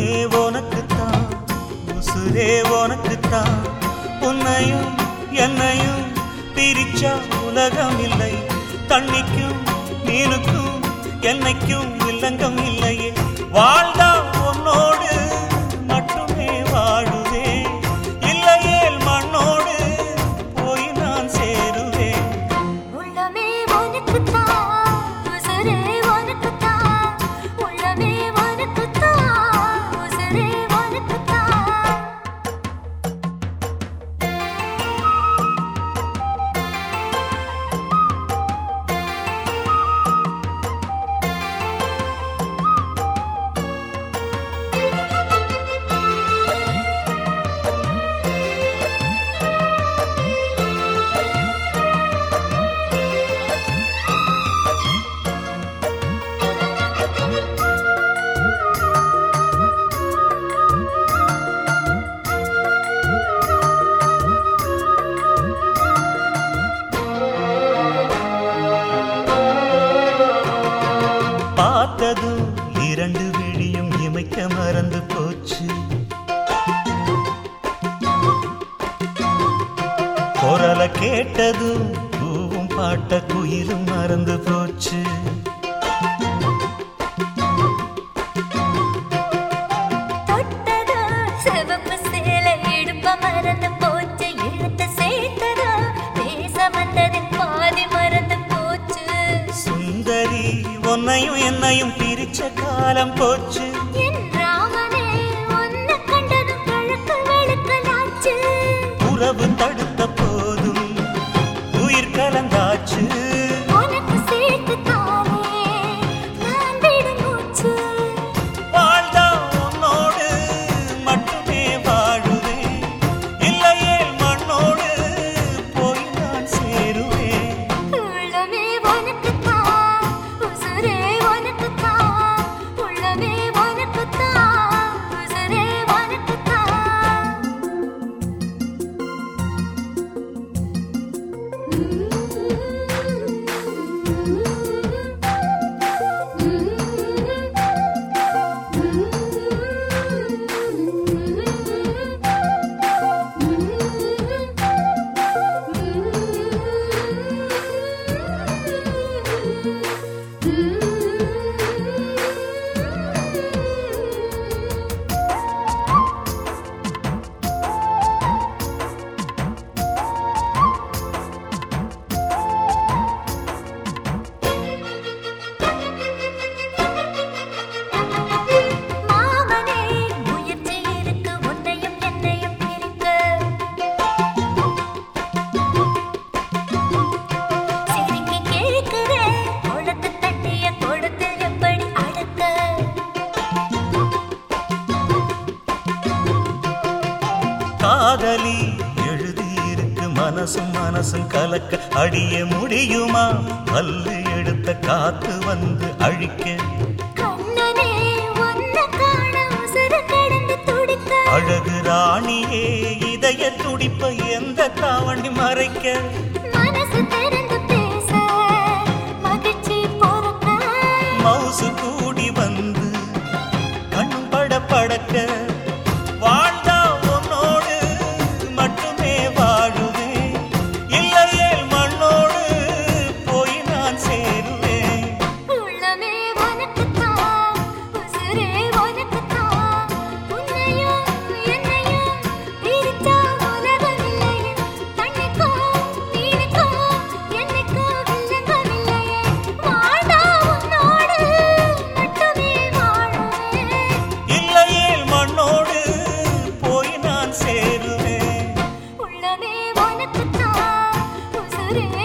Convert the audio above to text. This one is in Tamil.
உனக்குத்தான் உசுரே உனக்குத்தான். உன்னையும் என்னையும் பிரிச்சா உலகம் இல்லை தண்ணிக்கும் மீனுக்கும் என்னைக்கும் இல்லங்கம் இல்லையே. வாழ்ந்தா உன்னோடு போச்சு. குரல கேட்டதும் பூவும் பாட்ட குயிலும் மறந்து போச்சு. உன்னையும் என்னையும் பிரிச்ச காலம் போச்சு. Mm-hmm. காதலி எழுதியிருக்கு மனசும் மனசும் கலக்க அடிய முடியுமா? பல்லு எடுத்த காத்து வந்து அழிக்க. அழகு ராணியே இதய துடிப்ப எந்த தாவணி மறைக்க? Yâre